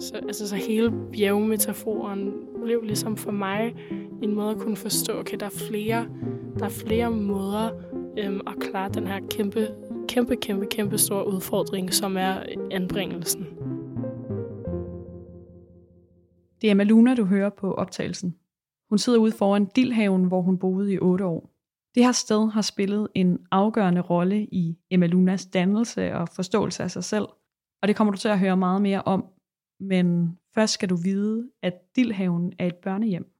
Så, altså, så hele bjergmetaforen blev ligesom for mig en måde at kunne forstå, okay, der er flere, der er flere måder øhm, at klare den her kæmpe, kæmpe, kæmpe, kæmpe store udfordring, som er anbringelsen. Det er Maluna, du hører på optagelsen. Hun sidder ude foran Dilhaven, hvor hun boede i otte år. Det her sted har spillet en afgørende rolle i Emma Lunas dannelse og forståelse af sig selv, og det kommer du til at høre meget mere om. Men først skal du vide, at Dilhaven er et børnehjem.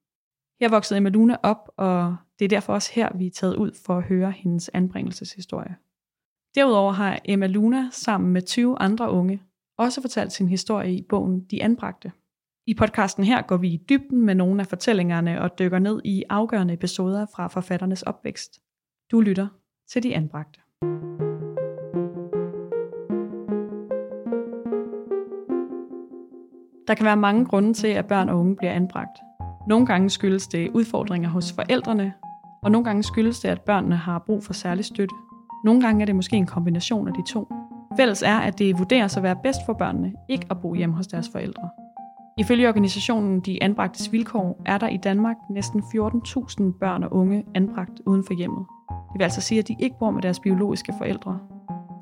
Her voksede Emma Luna op, og det er derfor også her, vi er taget ud for at høre hendes anbringelseshistorie. Derudover har Emma Luna sammen med 20 andre unge også fortalt sin historie i bogen De Anbragte. I podcasten her går vi i dybden med nogle af fortællingerne og dykker ned i afgørende episoder fra forfatternes opvækst. Du lytter til De Anbragte. Der kan være mange grunde til, at børn og unge bliver anbragt. Nogle gange skyldes det udfordringer hos forældrene, og nogle gange skyldes det, at børnene har brug for særlig støtte. Nogle gange er det måske en kombination af de to. Fælles er, at det vurderes at være bedst for børnene ikke at bo hjemme hos deres forældre. Ifølge organisationen De Anbragtes Vilkår er der i Danmark næsten 14.000 børn og unge anbragt uden for hjemmet. Det vil altså sige, at de ikke bor med deres biologiske forældre.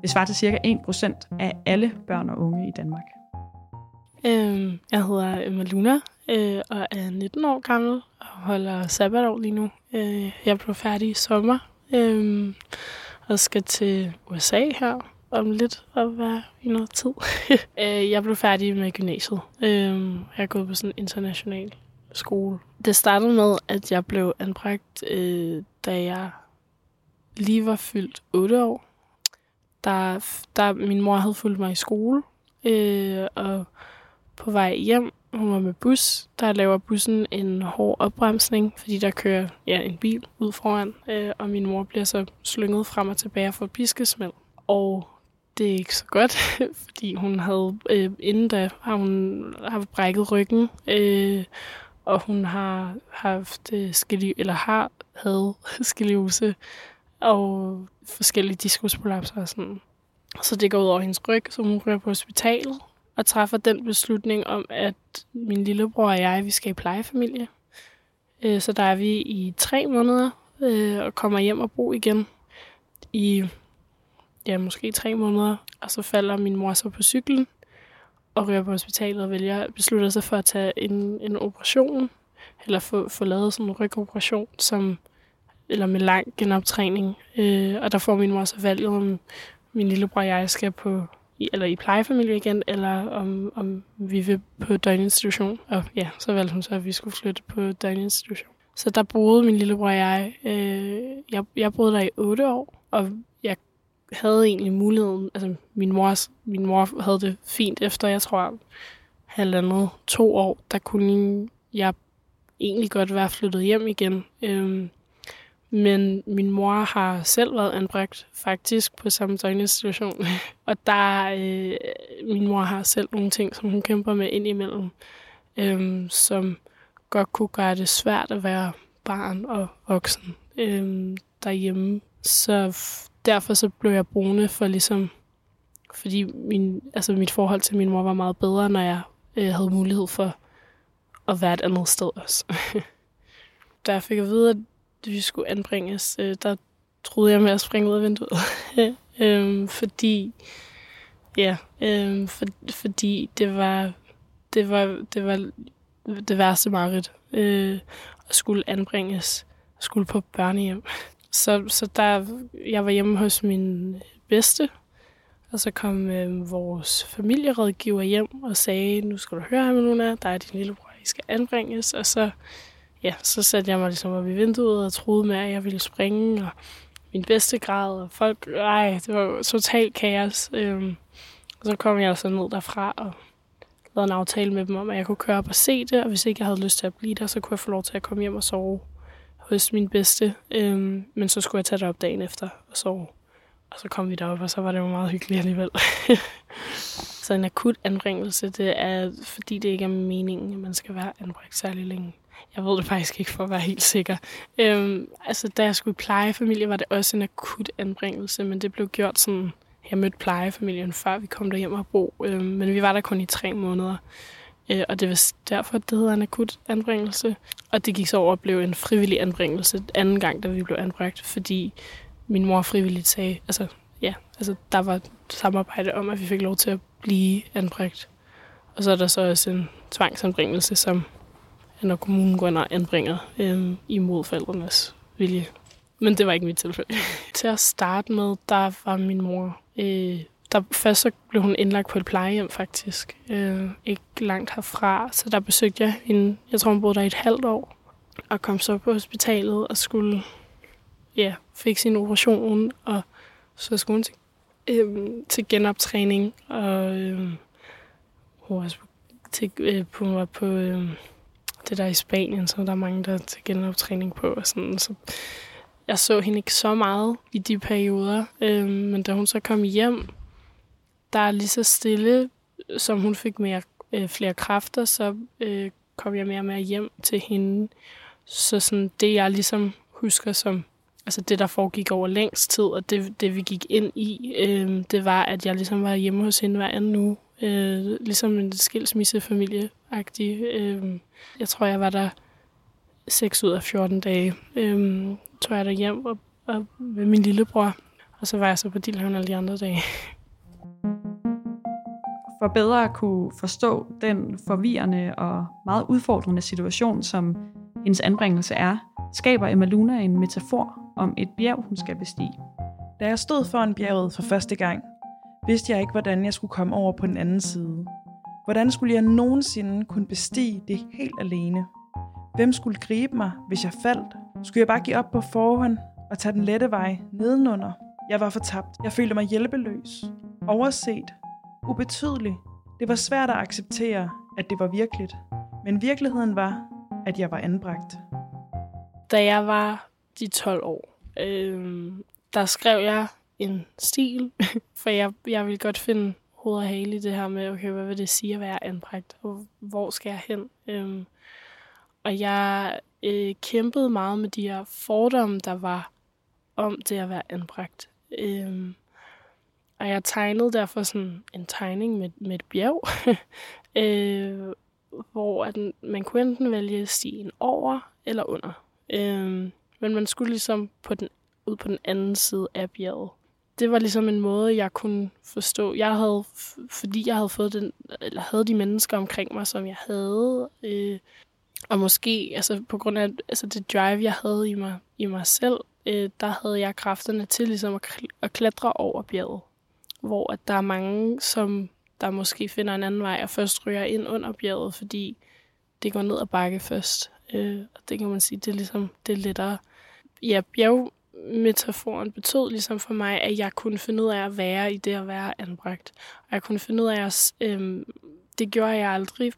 Det svarer til ca. 1% af alle børn og unge i Danmark. Øhm, jeg hedder øh, Emma Luna øh, og er 19 år gammel og holder sabbatår lige nu. Øh, jeg blev færdig i sommer øh, og skal til USA her om lidt og være i noget tid. øh, jeg blev færdig med gymnasiet. Øh, jeg er gået på sådan en international skole. Det startede med, at jeg blev anbragt, øh, da jeg lige var fyldt 8 år. Der, der min mor havde fulgt mig i skole, øh, og på vej hjem, hun var med bus, der laver bussen en hård opbremsning, fordi der kører ja, en bil ud foran, øh, og min mor bliver så slynget frem og tilbage for piskesmæld. Og det er ikke så godt, fordi hun havde, øh, inden da har hun har brækket ryggen, øh, og hun har haft øh, eller har havde skoliose og forskellige diskusprolapser og sådan. Så det går ud over hendes ryg, så hun ryger på hospitalet, og træffer den beslutning om, at min lillebror og jeg, vi skal i plejefamilie. Øh, så der er vi i tre måneder øh, og kommer hjem og bo igen i ja, måske tre måneder. Og så falder min mor så på cyklen og ryger på hospitalet og vælger, beslutter sig for at tage en, en operation, eller få, få lavet sådan en rygoperation, som, eller med lang genoptræning. Øh, og der får min mor så valget, om min lillebror og jeg skal på i, eller i plejefamilie igen, eller om, om vi vil på døgninstitution. Og ja, så valgte hun så, at vi skulle flytte på døgninstitution. Så der boede min lillebror og jeg. Øh, jeg, jeg boede der i otte år, og jeg havde egentlig muligheden, altså min mor, min mor havde det fint efter, jeg tror, halvandet, to år, der kunne jeg egentlig godt være flyttet hjem igen. Øh, men min mor har selv været anbragt faktisk på samme døgninstitution. og der, øh, min mor har selv nogle ting, som hun kæmper med indimellem, øh, som godt kunne gøre det svært at være barn og voksen øh, derhjemme. Så derfor så blev jeg brune for ligesom, fordi min, altså mit forhold til min mor var meget bedre, når jeg øh, havde mulighed for at være et andet sted også. der fik jeg at vide, at vi skulle anbringes, øh, der troede jeg med at springe ud af vinduet. øhm, fordi, ja, øhm, for, fordi det var, det var, det var det værste mareridt øh, at skulle anbringes, skulle på børnehjem. Så, så der, jeg var hjemme hos min bedste, og så kom øh, vores familierådgiver hjem og sagde, nu skal du høre her, Luna, der er din lillebror, I skal anbringes. Og så ja, så satte jeg mig ligesom op i vinduet og troede med, at jeg ville springe, og min bedste grad, og folk, ej, det var totalt kaos. Øhm, og så kom jeg altså ned derfra og lavede en aftale med dem om, at jeg kunne køre op og se det, og hvis ikke jeg havde lyst til at blive der, så kunne jeg få lov til at komme hjem og sove hos min bedste. Øhm, men så skulle jeg tage det op dagen efter og sove. Og så kom vi derop, og så var det jo meget hyggeligt alligevel. så en akut anbringelse, det er, fordi det ikke er meningen, at man skal være anbragt særlig længe. Jeg ved det faktisk ikke, for at være helt sikker. Øhm, altså, da jeg skulle i plejefamilie, var det også en akut anbringelse, men det blev gjort sådan... Jeg mødte plejefamilien, før vi kom derhjem og bo, øhm, men vi var der kun i tre måneder. Øh, og det var derfor, det hedder en akut anbringelse. Og det gik så over at blive en frivillig anbringelse anden gang, da vi blev anbragt, fordi min mor frivilligt sagde, altså ja, altså der var samarbejde om, at vi fik lov til at blive anbragt. Og så er der så også en tvangsanbringelse, som når kommunen går ind og anbringer øh, imod forældrenes vilje. Men det var ikke mit tilfælde. til at starte med, der var min mor... Øh, der, først så blev hun indlagt på et plejehjem faktisk. Øh, ikke langt herfra. Så der besøgte jeg hende. Jeg tror, hun boede der i et halvt år. Og kom så på hospitalet og skulle ja, fik sin operation. Og så skulle hun til, øh, til genoptræning. Og øh, hun var til, øh, på, på øh, det der i Spanien, så der er mange, der er til genoptræning på. Og sådan, så jeg så hende ikke så meget i de perioder, øh, men da hun så kom hjem, der er lige så stille, som hun fik mere, øh, flere kræfter, så øh, kom jeg mere og mere hjem til hende. Så sådan det, jeg ligesom husker som altså det, der foregik over længst tid, og det, det vi gik ind i, øh, det var, at jeg ligesom var hjemme hos hende hver anden uge. Øh, ligesom en skilsmissefamilie-agtig. Øh, jeg tror, jeg var der 6 ud af 14 dage. Øh, tog jeg der hjem og, og med min lillebror, og så var jeg så på Dilhavn alle de andre dage. For bedre at kunne forstå den forvirrende og meget udfordrende situation, som hendes anbringelse er, skaber Emma Luna en metafor om et bjerg, hun skal bestige. Da jeg stod foran bjerget for første gang, vidste jeg ikke, hvordan jeg skulle komme over på den anden side. Hvordan skulle jeg nogensinde kunne bestige det helt alene? Hvem skulle gribe mig, hvis jeg faldt? Skulle jeg bare give op på forhånd og tage den lette vej nedenunder? Jeg var fortabt. Jeg følte mig hjælpeløs. Overset. Ubetydelig. Det var svært at acceptere, at det var virkeligt. Men virkeligheden var, at jeg var anbragt. Da jeg var de 12 år, øh, der skrev jeg en stil, for jeg, jeg ville godt finde hoved og hale i det her med, okay, hvad vil det sige at være anbragt, og hvor skal jeg hen? Øhm, og jeg øh, kæmpede meget med de her fordomme, der var om det at være anbragt. Øhm, og jeg tegnede derfor sådan en tegning med, med et bjerg, øh, hvor at man kunne enten vælge stien over eller under. Øh, men man skulle ligesom på den, ud på den anden side af bjerget. Det var ligesom en måde, jeg kunne forstå. Jeg havde, fordi jeg havde fået den, eller havde de mennesker omkring mig, som jeg havde, øh, og måske altså på grund af altså det drive, jeg havde i mig, i mig selv, øh, der havde jeg kræfterne til ligesom at, at klatre over bjerget. Hvor at der er mange, som der måske finder en anden vej og først ryger ind under bjerget, fordi det går ned ad bakke først. Øh, og det kan man sige, det er ligesom det er lettere. Ja, metaforen betød ligesom for mig, at jeg kunne finde ud af at være i det at være anbragt. Og jeg kunne finde ud af at... Øh, det gjorde jeg aldrig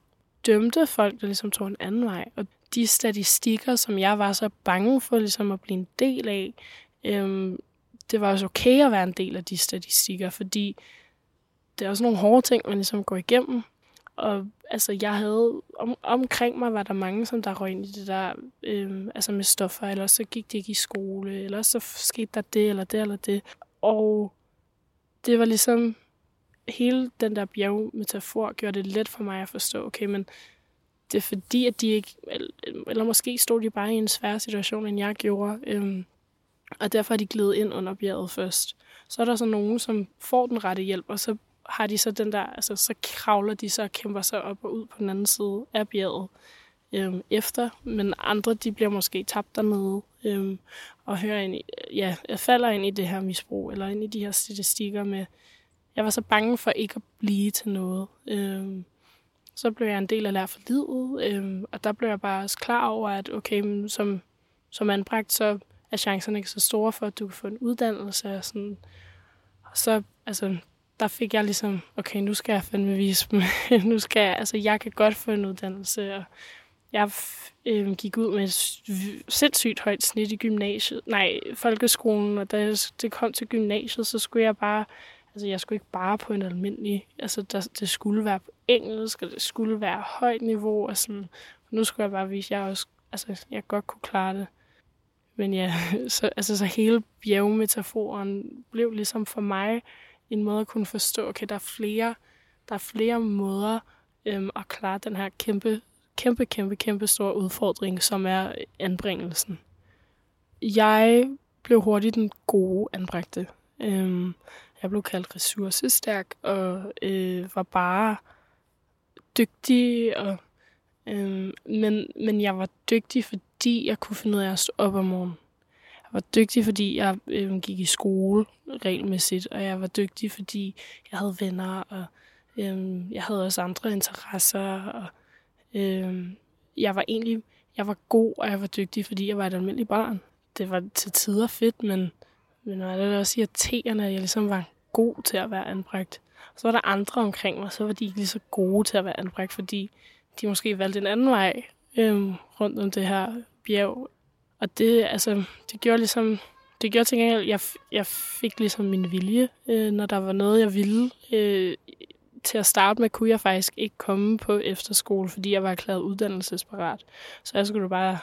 dømte folk, der ligesom tog en anden vej. Og de statistikker, som jeg var så bange for ligesom at blive en del af, øh, det var også okay at være en del af de statistikker, fordi det er også nogle hårde ting, man ligesom går igennem. Og altså, jeg havde, om, omkring mig var der mange, som der røg ind i det der, øh, altså med stoffer, eller så gik de ikke i skole, eller så skete der det, eller det, eller det. Og det var ligesom, hele den der bjergmetafor gjorde det let for mig at forstå, okay, men det er fordi, at de ikke, eller måske stod de bare i en svær situation, end jeg gjorde, øhm, og derfor er de glædet ind under bjerget først. Så er der så nogen, som får den rette hjælp, og så har de så den der, altså så kravler de så og kæmper sig op og ud på den anden side af bjerget øhm, efter, men andre, de bliver måske tabt dernede, øhm, og hører ind i, ja, falder ind i det her misbrug, eller ind i de her statistikker med, jeg var så bange for ikke at blive til noget. Øhm, så blev jeg en del af Lær for Livet, øhm, og der blev jeg bare også klar over, at okay, som, som anbragt, så er chancerne ikke så store for, at du kan få en uddannelse. Og, sådan. og så, altså, der fik jeg ligesom, okay, nu skal jeg fandme vise dem. nu skal jeg, altså, jeg kan godt få en uddannelse, og jeg øh, gik ud med et sindssygt højt snit i gymnasiet, nej, folkeskolen, og da det kom til gymnasiet, så skulle jeg bare Altså, jeg skulle ikke bare på en almindelig... Altså, der, det skulle være på engelsk, og det skulle være højt niveau, og sådan... Nu skulle jeg bare vise, at jeg også... Altså, jeg godt kunne klare det. Men ja, så, altså, så hele bjergmetaforen blev ligesom for mig en måde at kunne forstå, okay, der er flere, der er flere måder øhm, at klare den her kæmpe, kæmpe, kæmpe, kæmpe store udfordring, som er øh, anbringelsen. Jeg blev hurtigt den gode anbragte. Øhm, jeg blev kaldt ressourcestærk og øh, var bare dygtig. Og, øh, men, men jeg var dygtig, fordi jeg kunne finde ud af at stå op om morgenen. Var dygtig, fordi jeg øh, gik i skole regelmæssigt, og jeg var dygtig, fordi jeg havde venner, og øh, jeg havde også andre interesser. Og, øh, jeg var egentlig jeg var god, og jeg var dygtig, fordi jeg var et almindeligt barn. Det var til tider fedt, men, men det også irriterende, at jeg ligesom var god til at være anbragt. Så var der andre omkring mig, så var de ikke lige så gode til at være anbragt, fordi de måske valgte en anden vej øhm, rundt om det her bjerg. Og det, altså, det gjorde ligesom, det gjorde til gengæld, jeg, jeg fik ligesom min vilje, øh, når der var noget, jeg ville. Øh, til at starte med kunne jeg faktisk ikke komme på efterskole, fordi jeg var erklæret uddannelsesparat. Så jeg skulle bare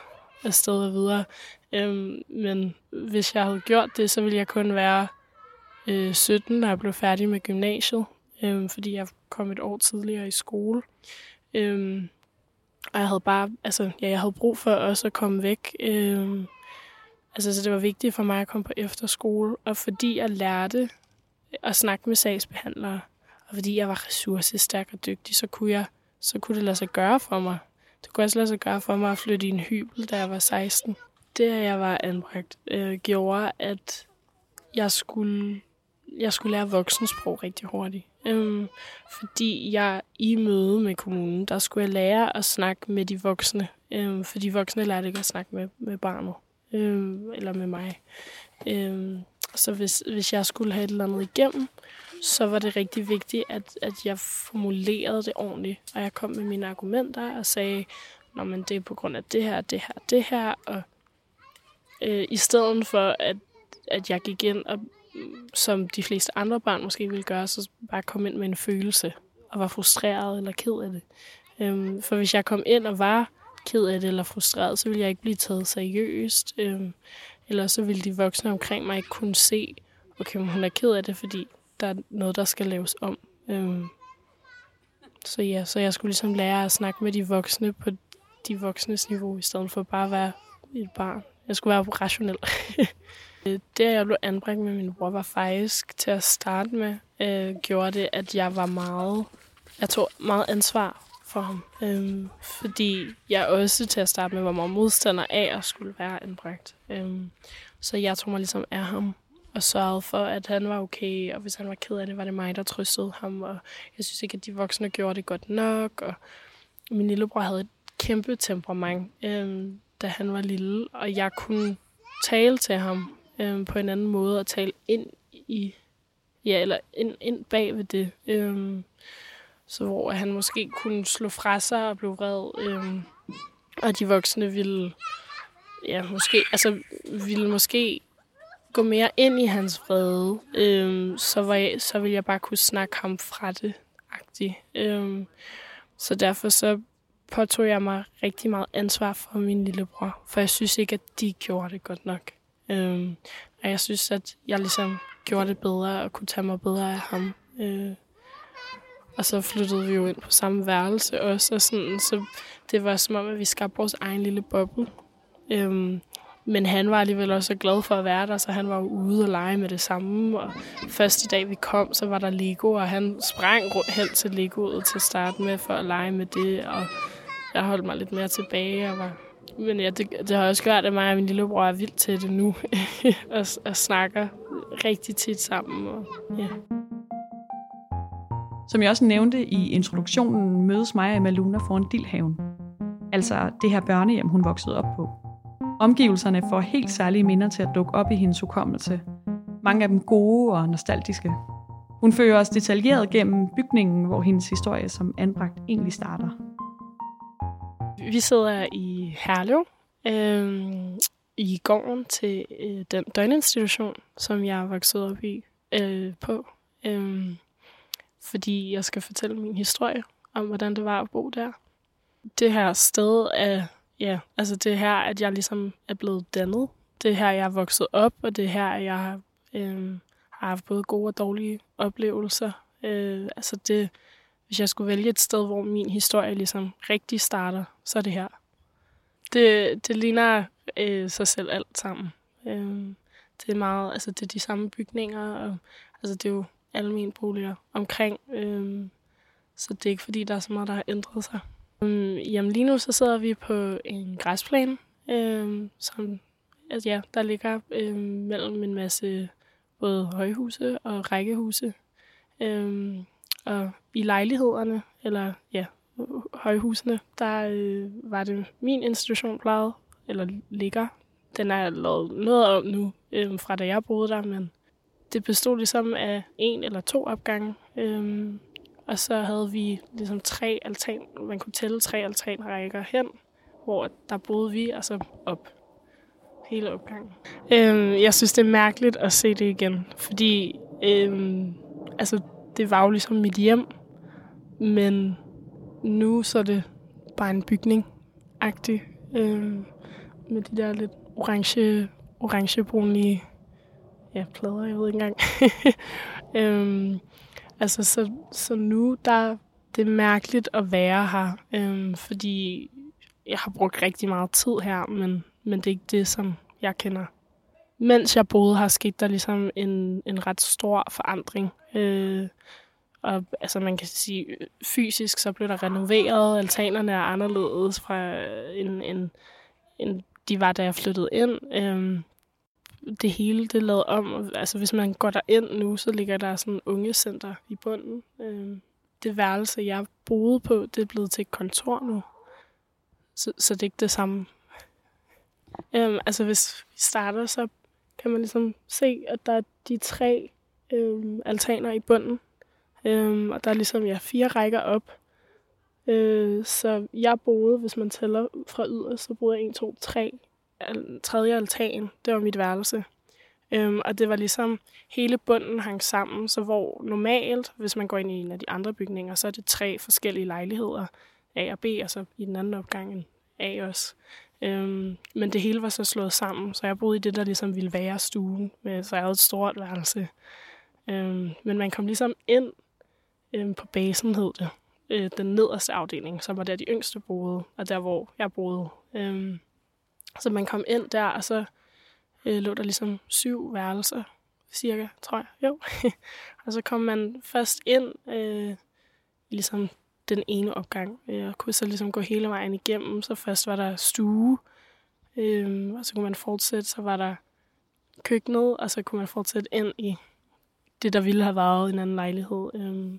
afsted og videre. Øhm, men hvis jeg havde gjort det, så ville jeg kun være øh, 17, da jeg blev færdig med gymnasiet, øh, fordi jeg kom et år tidligere i skole. Øh, og jeg havde bare, altså, ja, jeg havde brug for også at komme væk. Øh, altså, så det var vigtigt for mig at komme på efterskole, og fordi jeg lærte at snakke med sagsbehandlere, og fordi jeg var ressourcestærk og dygtig, så kunne, jeg, så kunne det lade sig gøre for mig. Det kunne også lade sig gøre for mig at flytte i en hybel, da jeg var 16. Det, at jeg var anbragt, øh, gjorde, at jeg skulle jeg skulle lære voksensprog rigtig hurtigt. Øhm, fordi jeg i møde med kommunen, der skulle jeg lære at snakke med de voksne. Øhm, for de voksne lærte ikke at snakke med, med barnet. Øhm, eller med mig. Øhm, så hvis, hvis jeg skulle have et eller andet igennem, så var det rigtig vigtigt, at, at jeg formulerede det ordentligt. Og jeg kom med mine argumenter og sagde, Nå, men det er på grund af det her, det her, det her. Og øh, i stedet for, at, at jeg gik ind og som de fleste andre børn måske ville gøre, så bare komme ind med en følelse og var frustreret eller ked af det. Øhm, for hvis jeg kom ind og var ked af det eller frustreret, så ville jeg ikke blive taget seriøst. Øhm, eller så ville de voksne omkring mig ikke kunne se, okay, hun er ked af det, fordi der er noget, der skal laves om. Øhm, så ja, så jeg skulle ligesom lære at snakke med de voksne på de voksnes niveau, i stedet for bare at være et barn. Jeg skulle være rationel. Øh, det, at jeg blev anbragt med min bror, var faktisk til at starte med, øh, gjorde det, at jeg var meget, jeg tog meget ansvar for ham. Øhm, fordi jeg også til at starte med var meget modstander af at skulle være anbragt. Øhm, så jeg tog mig ligesom af ham og sørgede for, at han var okay, og hvis han var ked af det, var det mig, der trøstede ham, og jeg synes ikke, at de voksne gjorde det godt nok, og min lillebror havde et kæmpe temperament, øhm, da han var lille, og jeg kunne tale til ham øh, på en anden måde og tale ind i, ja, eller ind, ind bag ved det. Øh, så hvor han måske kunne slå fra sig og blive vred, øh, og de voksne ville, ja, måske, altså, ville måske gå mere ind i hans vrede, øh, så, var jeg, så ville jeg bare kunne snakke ham fra det, agtigt. Øh, så derfor så påtog jeg mig rigtig meget ansvar for min lillebror, for jeg synes ikke, at de gjorde det godt nok. Øhm, og jeg synes, at jeg ligesom gjorde det bedre og kunne tage mig bedre af ham. Øh, og så flyttede vi jo ind på samme værelse også, og sådan, så det var som om, at vi skabte vores egen lille boble. Øhm, men han var alligevel også glad for at være der, så han var jo ude og lege med det samme. Og første dag vi kom, så var der Lego, og han sprang hen til Legoet til at starte med for at lege med det. Og jeg holdt mig lidt mere tilbage og var men ja, det, det har også gjort, at mig og min lillebror er vildt til det nu. og, og snakker rigtig tit sammen. Og, ja. Som jeg også nævnte i introduktionen, mødes mig og Maluna foran Dilhaven. Altså det her børnehjem, hun voksede op på. Omgivelserne får helt særlige minder til at dukke op i hendes hukommelse. Mange af dem gode og nostalgiske. Hun fører os detaljeret gennem bygningen, hvor hendes historie som anbragt egentlig starter. Vi sidder i Herlev øh, i gården til øh, den døgninstitution, som jeg er vokset op i øh, på. Øh, fordi jeg skal fortælle min historie om, hvordan det var at bo der. Det her sted er, ja, altså det her, at jeg ligesom er blevet dannet. Det her, jeg er vokset op, og det her, jeg har, øh, har haft både gode og dårlige oplevelser. Øh, altså det, hvis jeg skulle vælge et sted, hvor min historie ligesom rigtig starter, så er det her. Det, det ligner øh, sig selv alt sammen. Øh, det er meget, altså det er de samme bygninger, og altså det er jo almindelige boliger omkring. Øh, så det er ikke fordi, der er så meget, der har ændret sig. Øh, jamen lige nu så sidder vi på en græsplæne, øh, som altså, ja, der ligger øh, mellem en masse både højhuse og rækkehuse. Øh, og i lejlighederne, eller ja, højhusene, der øh, var det min institution plejede, eller ligger. Den er lavet noget om nu, øh, fra da jeg boede der, men det bestod ligesom af en eller to opgange. Øh, og så havde vi ligesom tre altan, man kunne tælle tre altanrækker hen, hvor der boede vi, altså op hele opgangen. Øh, jeg synes, det er mærkeligt at se det igen, fordi øh, altså, det var jo ligesom mit hjem, men nu så er det bare en bygning-agtig, øh, med de der lidt orange, orangebrunlige ja, plader, jeg ved ikke engang. øhm, altså, så, så nu, der det er mærkeligt at være her, øhm, fordi jeg har brugt rigtig meget tid her, men, men det er ikke det, som jeg kender. Mens jeg boede her, skete der ligesom en, en ret stor forandring. Øh, og altså man kan sige, fysisk så blev der renoveret, altanerne er anderledes fra en, en, en de var, da jeg flyttede ind. Øhm, det hele, det er lavet om. Altså hvis man går der ind nu, så ligger der sådan en ungecenter i bunden. Øhm, det værelse, jeg boede på, det er blevet til et kontor nu. Så, så det er ikke det samme. Øhm, altså hvis vi starter, så kan man ligesom se, at der er de tre øhm, altaner i bunden. Øhm, og der er ligesom ja, fire rækker op. Øh, så jeg boede, hvis man tæller fra yderst, så boede jeg 1, 2, 3. Al- tredje altan, det var mit værelse. Øhm, og det var ligesom, hele bunden hang sammen, så hvor normalt, hvis man går ind i en af de andre bygninger, så er det tre forskellige lejligheder, A og B, og så i den anden opgang en A også. Øhm, men det hele var så slået sammen, så jeg boede i det, der ligesom ville være stuen, med, så jeg havde et stort værelse. Øhm, men man kom ligesom ind øhm, på basen, hed det. Øh, den nederste afdeling, som var der de yngste boede, og der hvor jeg boede. Øhm, så man kom ind der, og så øh, lå der ligesom syv værelser, cirka, tror jeg. Jo. og så kom man først ind, øh, ligesom den ene opgang, øh, og kunne så ligesom gå hele vejen igennem. Så først var der stue, øh, og så kunne man fortsætte, så var der køkkenet, og så kunne man fortsætte ind i det, der ville have været en anden lejlighed. Øh,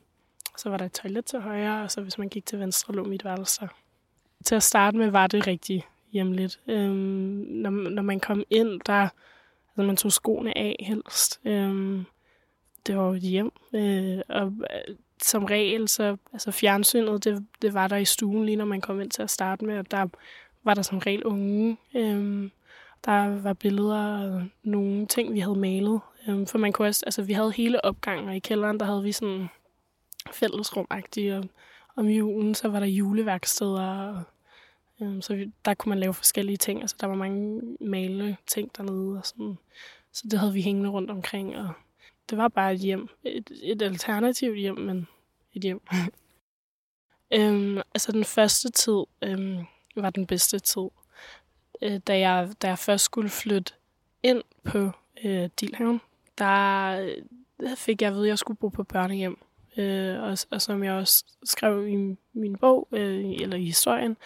så var der et toilet til højre, og så hvis man gik til venstre, lå mit værelse. Til at starte med var det rigtig hjemligt. Øhm, når, når man kom ind, der altså man tog skoene af helst. Øhm, det var jo et hjem. Øh, og øh, som regel, så altså fjernsynet, det, det var der i stuen lige når man kom ind til at starte med, og der var der som regel unge. Øhm, der var billeder og nogle ting, vi havde malet. Øhm, for man kunne også, altså vi havde hele opgangen, og i kælderen, der havde vi sådan fællesrumagtige. og om julen, så var der juleværksteder, og, øhm, så vi, der kunne man lave forskellige ting. Altså, der var mange male ting dernede, og sådan. så det havde vi hængende rundt omkring, og det var bare et hjem. Et, et alternativt hjem, men et hjem. øhm, altså, den første tid øhm, var den bedste tid. Øh, da, jeg, da jeg først skulle flytte ind på øh, Dilhaven, der der fik jeg at vide, at jeg skulle bo på børnehjem. Øh, og, og som jeg også skrev i min bog, øh, eller i historien,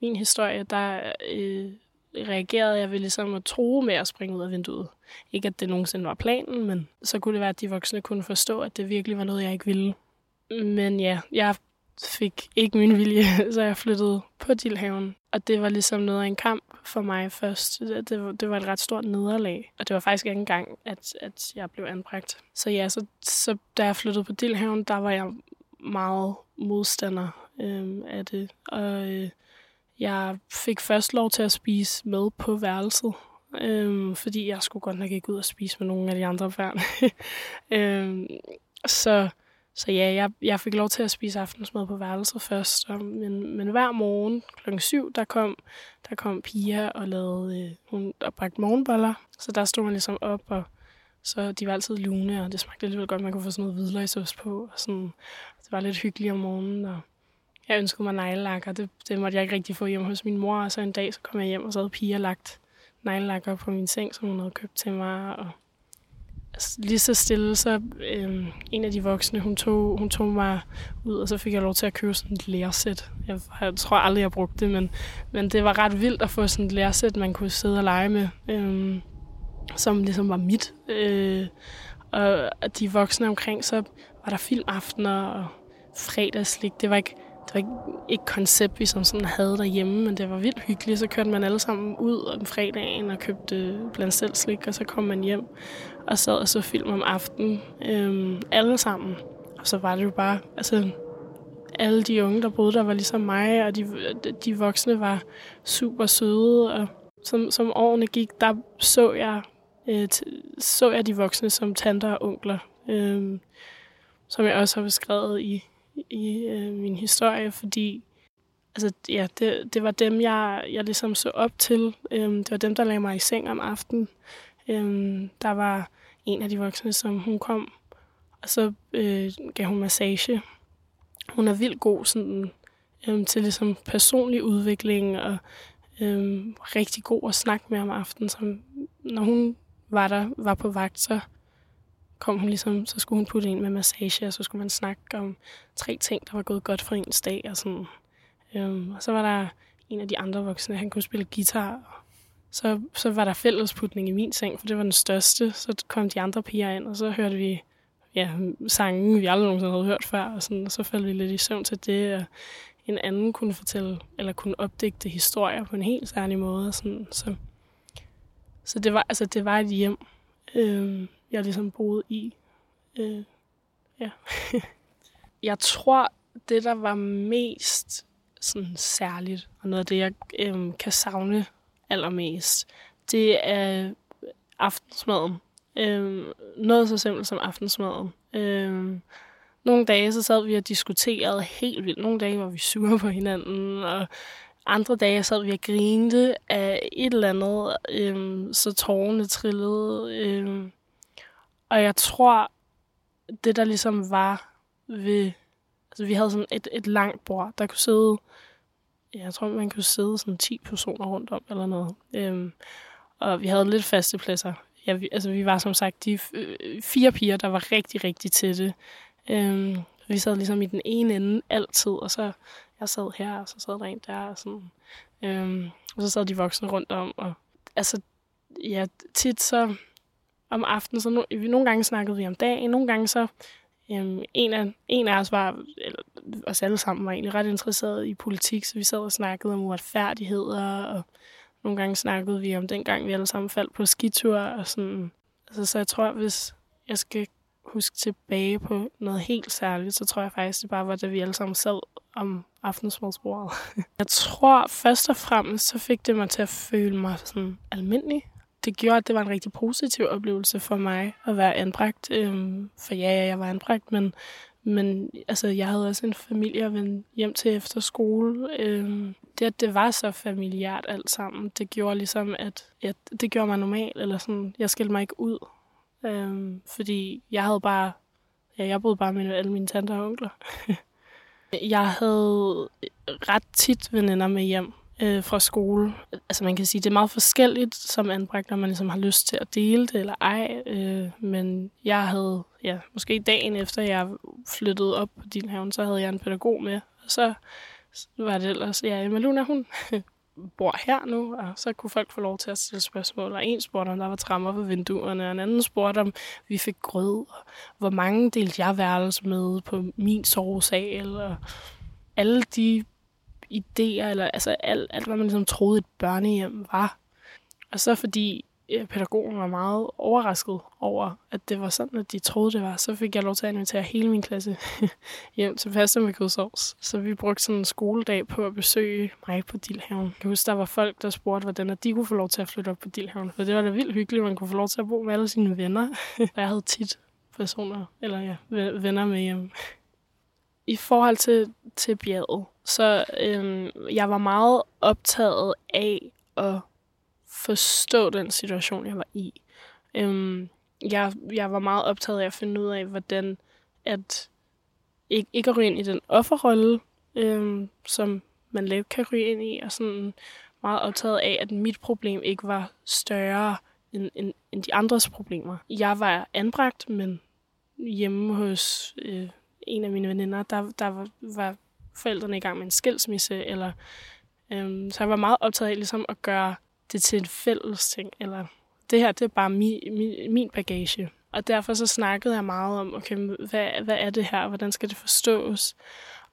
min historie, der øh, reagerede jeg ved ligesom at tro med at springe ud af vinduet. Ikke at det nogensinde var planen, men så kunne det være, at de voksne kunne forstå, at det virkelig var noget, jeg ikke ville. Men ja, jeg fik ikke min vilje, så jeg flyttede på Dilhaven. Og det var ligesom noget af en kamp for mig først. Det, det var et ret stort nederlag. Og det var faktisk ikke engang, at, at jeg blev anbragt. Så ja, så, så da jeg flyttede på Dilhaven, der var jeg meget modstander øh, af det. Og øh, jeg fik først lov til at spise med på værelset. Øh, fordi jeg skulle godt nok ikke ud og spise med nogen af de andre børn. øh, så så ja, jeg, jeg fik lov til at spise aftensmad på værelset først, og, men, men hver morgen klokken 7, der kom, der kom Pia og lavede, øh, hun og bragte morgenboller. Så der stod man ligesom op og, så de var altid lune, og det smagte alligevel godt, man kunne få sådan noget hvidløgsost på. Og sådan, det var lidt hyggeligt om morgenen, og jeg ønskede mig neglelakker. Det, det måtte jeg ikke rigtig få hjem hos min mor, og så en dag så kom jeg hjem, og så havde Pia lagt neglelakker på min seng, som hun havde købt til mig, og lige så stille, så øh, en af de voksne, hun tog, hun tog mig ud, og så fik jeg lov til at købe sådan et lærsæt. Jeg, jeg tror aldrig, jeg brugte det, men, men det var ret vildt at få sådan et lærsæt, man kunne sidde og lege med, øh, som ligesom var mit. Øh, og de voksne omkring, så var der filmaftener og fredagslik. Det var ikke, det var ikke et koncept, vi som sådan havde derhjemme, men det var vildt hyggeligt. Så kørte man alle sammen ud om fredagen og købte blandt selv slik, og så kom man hjem og sad og så film om aftenen. Øhm, alle sammen. Og så var det jo bare, altså alle de unge, der boede der, var ligesom mig, og de, de voksne var super søde, og som, som årene gik, der så jeg, øh, så jeg de voksne som tanter og onkler, øh, som jeg også har beskrevet i, i øh, min historie, fordi altså, ja, det, det var dem, jeg, jeg ligesom så op til. Øh, det var dem, der lagde mig i seng om aftenen. Øh, der var en af de voksne, som hun kom, og så øh, gav hun massage. Hun er vildt god sådan, øhm, til ligesom personlig udvikling, og øhm, rigtig god at snakke med om aftenen. Så når hun var der, var på vagt, så kom hun ligesom, så skulle hun putte ind med massage, og så skulle man snakke om tre ting, der var gået godt for ens dag. Og, sådan. Øhm, og så var der en af de andre voksne, han kunne spille guitar. Så, så var der fællesputning i min seng, for det var den største. Så kom de andre piger ind, og så hørte vi ja, sange, vi aldrig nogensinde havde hørt før. Og, sådan, og så faldt vi lidt i søvn til det. Og en anden kunne fortælle, eller kunne opdigte historier på en helt særlig måde. Og sådan, så, så det var, altså, det var et hjem. øh, jeg ligesom boede i. Øh, ja. jeg tror, det der var mest sådan særligt, og noget af det, jeg øh, kan savne allermest, det er aftensmaden. Øh, noget så simpelt som aftensmaden. Øh, nogle dage så sad vi og diskuterede helt vildt. Nogle dage var vi sure på hinanden, og andre dage sad vi og grinte af et eller andet, øh, så tårerne trillede. Øh, og jeg tror, det der ligesom var ved... Altså, vi havde sådan et, et langt bord, der kunne sidde... Jeg tror, man kunne sidde sådan 10 personer rundt om, eller noget. Øhm, og vi havde lidt faste pladser. Ja, vi, altså, vi var som sagt de øh, fire piger, der var rigtig, rigtig tætte. Øhm, vi sad ligesom i den ene ende altid, og så jeg sad her, og så sad der en der, og sådan. Øhm, og så sad de voksne rundt om, og altså, ja, tit så om aftenen. Så no, nogle gange snakkede vi om dagen, nogle gange så øhm, en, af, en af os var, eller os alle sammen var egentlig ret interesseret i politik, så vi sad og snakkede om uretfærdigheder, og nogle gange snakkede vi om den gang, vi alle sammen faldt på skitur, og sådan. Altså, så jeg tror, hvis jeg skal huske tilbage på noget helt særligt, så tror jeg faktisk, det bare var, da vi alle sammen sad om aftensmadsbordet. jeg tror først og fremmest, så fik det mig til at føle mig sådan almindelig det gjorde, at det var en rigtig positiv oplevelse for mig at være anbragt. Øhm, for ja, ja, jeg var anbragt, men, men altså, jeg havde også en familie at vende hjem til efter skole. Øhm, det, at det var så familiært alt sammen, det gjorde ligesom, at ja, det gjorde mig normal, eller sådan, jeg skældte mig ikke ud. Øhm, fordi jeg havde bare, ja, jeg boede bare med alle mine tanter og onkler. jeg havde ret tit veninder med hjem, øh, fra skole. Altså man kan sige, det er meget forskelligt som anbragt, når man ligesom har lyst til at dele det eller ej. Øh, men jeg havde, ja, måske dagen efter jeg flyttede op på din havn, så havde jeg en pædagog med. Og så var det ellers, ja, Maluna, hun bor her nu, og så kunne folk få lov til at stille spørgsmål. Og en spurgte, om der var trammer på vinduerne, og en anden spurgte, om vi fik grød, og hvor mange delte jeg værelse med på min sovesal, og alle de idéer, eller altså alt, alt hvad man ligesom troede et børnehjem var. Og så fordi øh, pædagogen var meget overrasket over, at det var sådan, at de troede, det var, så fik jeg lov til at invitere hele min klasse hjem til pasta med kødsovs. Så vi brugte sådan en skoledag på at besøge mig på Dilhaven. Jeg husker, der var folk, der spurgte, hvordan at de kunne få lov til at flytte op på Dilhaven. For det var da vildt hyggeligt, at man kunne få lov til at bo med alle sine venner. og jeg havde tit personer, eller ja, venner med hjem. I forhold til, til bjerget, så øhm, jeg var meget optaget af at forstå den situation, jeg var i. Øhm, jeg, jeg var meget optaget af at finde ud af, hvordan at ikke, ikke at ryge ind i den offerrolle, øhm, som man let kan ryge ind i, og sådan meget optaget af, at mit problem ikke var større end, end, end de andres problemer. Jeg var anbragt, men hjemme hos øh, en af mine veninder, der, der var, var forældrene i gang med en skilsmisse, eller øhm, så jeg var meget optaget af ligesom at gøre det til en fælles ting, eller det her, det er bare mi, mi, min bagage. Og derfor så snakkede jeg meget om, okay, hvad, hvad er det her, hvordan skal det forstås?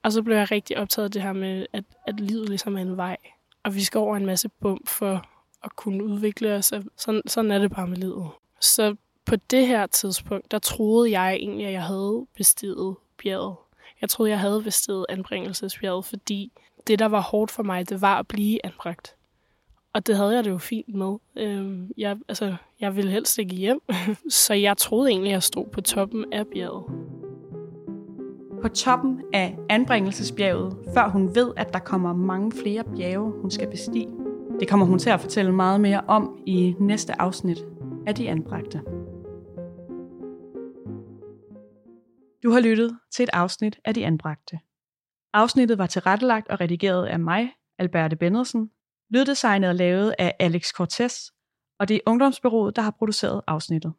Og så blev jeg rigtig optaget af det her med, at, at livet ligesom er en vej, og vi skal over en masse bump for at kunne udvikle os. Sådan, sådan er det bare med livet. Så på det her tidspunkt, der troede jeg egentlig, at jeg havde bestiget bjerget. Jeg troede, jeg havde bestiget anbringelsesbjerget, fordi det, der var hårdt for mig, det var at blive anbragt. Og det havde jeg det jo fint med. Øhm, jeg, altså, jeg ville helst ikke hjem, så jeg troede egentlig, jeg stod på toppen af bjerget. På toppen af anbringelsesbjerget, før hun ved, at der kommer mange flere bjerge, hun skal bestige. Det kommer hun til at fortælle meget mere om i næste afsnit af De Anbragte. Du har lyttet til et afsnit af De Anbragte. Afsnittet var tilrettelagt og redigeret af mig, Alberte Bendersen. Lyddesignet og lavet af Alex Cortez, og det er Ungdomsbyrået, der har produceret afsnittet.